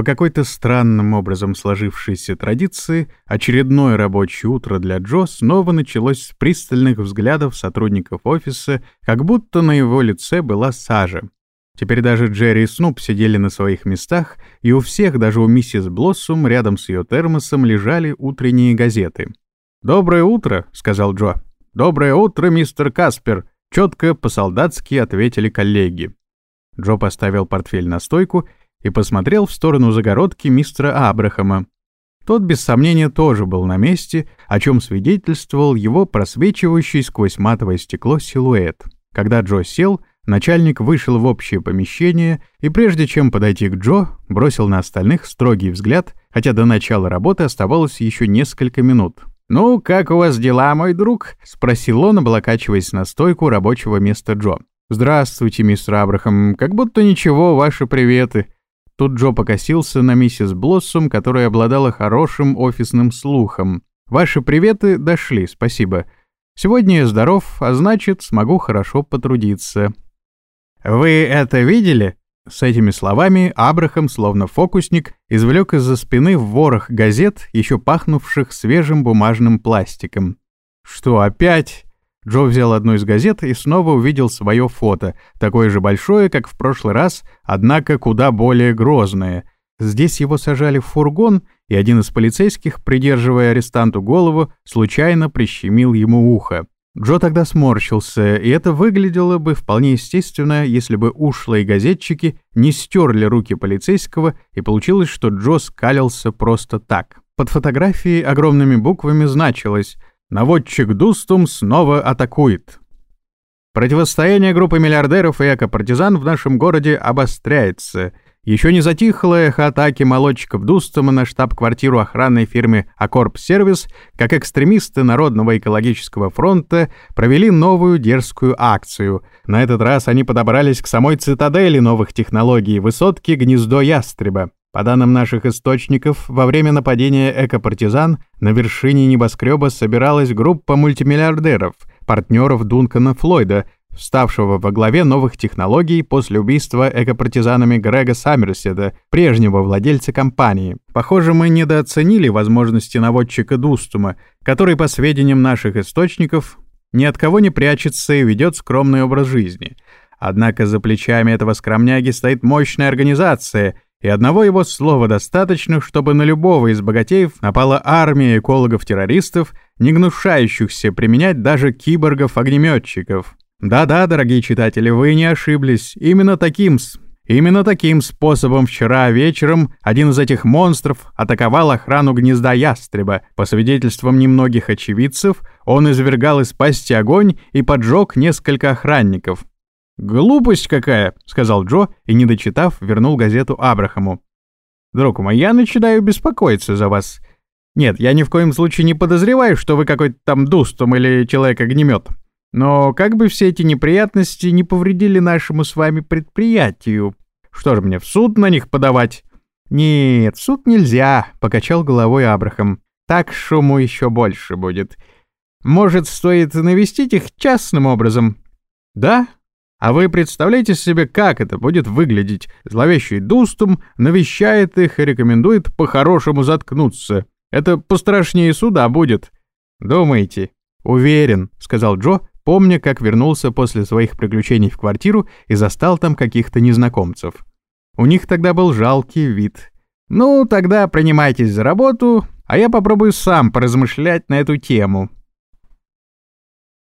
По какой-то странным образом сложившейся традиции, очередное рабочее утро для Джо снова началось с пристальных взглядов сотрудников офиса, как будто на его лице была сажа. Теперь даже Джерри и Снуп сидели на своих местах, и у всех, даже у миссис Блоссум, рядом с ее термосом лежали утренние газеты. «Доброе утро», — сказал Джо. «Доброе утро, мистер Каспер», — четко по-солдатски ответили коллеги. Джо поставил портфель на стойку и посмотрел в сторону загородки мистера Абрахама. Тот, без сомнения, тоже был на месте, о чем свидетельствовал его просвечивающий сквозь матовое стекло силуэт. Когда Джо сел, начальник вышел в общее помещение и, прежде чем подойти к Джо, бросил на остальных строгий взгляд, хотя до начала работы оставалось еще несколько минут. «Ну, как у вас дела, мой друг?» — спросил он, облокачиваясь на стойку рабочего места Джо. «Здравствуйте, мистер Абрахам. Как будто ничего, ваши приветы». Тут Джо покосился на миссис Блоссом, которая обладала хорошим офисным слухом. «Ваши приветы дошли, спасибо. Сегодня я здоров, а значит, смогу хорошо потрудиться». «Вы это видели?» С этими словами Абрахам, словно фокусник, извлек из-за спины в ворох газет, еще пахнувших свежим бумажным пластиком. «Что, опять?» Джо взял одну из газет и снова увидел свое фото, такое же большое, как в прошлый раз, однако куда более грозное. Здесь его сажали в фургон, и один из полицейских, придерживая арестанту голову, случайно прищемил ему ухо. Джо тогда сморщился, и это выглядело бы вполне естественно, если бы ушлые газетчики не стерли руки полицейского, и получилось, что Джо скалился просто так. Под фотографией огромными буквами значилось Наводчик Дустум снова атакует. Противостояние группы миллиардеров и эко-партизан в нашем городе обостряется. Еще не затихло эхо атаки молодчиков Дустума на штаб-квартиру охранной фирмы Акорп Сервис, как экстремисты Народного экологического фронта провели новую дерзкую акцию. На этот раз они подобрались к самой цитадели новых технологий, высотке Гнездо Ястреба. По данным наших источников, во время нападения эко-партизан на вершине небоскреба собиралась группа мультимиллиардеров, партнеров Дункана Флойда, вставшего во главе новых технологий после убийства эко-партизанами Грега Саммерседа, прежнего владельца компании. Похоже, мы недооценили возможности наводчика Дустума, который, по сведениям наших источников, ни от кого не прячется и ведет скромный образ жизни. Однако за плечами этого скромняги стоит мощная организация — и одного его слова достаточно, чтобы на любого из богатеев напала армия экологов-террористов, не гнушающихся применять даже киборгов-огнеметчиков. Да-да, дорогие читатели, вы не ошиблись. Именно таким Именно таким способом вчера вечером один из этих монстров атаковал охрану гнезда ястреба. По свидетельствам немногих очевидцев, он извергал из пасти огонь и поджег несколько охранников. «Глупость какая!» — сказал Джо и, не дочитав, вернул газету Абрахаму. «Друг мой, я начинаю беспокоиться за вас. Нет, я ни в коем случае не подозреваю, что вы какой-то там дустом или человек-огнемет. Но как бы все эти неприятности не повредили нашему с вами предприятию? Что же мне, в суд на них подавать?» «Нет, в суд нельзя», — покачал головой Абрахам. «Так шуму еще больше будет. Может, стоит навестить их частным образом?» «Да, а вы представляете себе, как это будет выглядеть? Зловещий Дустум навещает их и рекомендует по-хорошему заткнуться. Это пострашнее суда будет. Думаете? Уверен, сказал Джо, помня, как вернулся после своих приключений в квартиру и застал там каких-то незнакомцев. У них тогда был жалкий вид. Ну, тогда принимайтесь за работу, а я попробую сам поразмышлять на эту тему.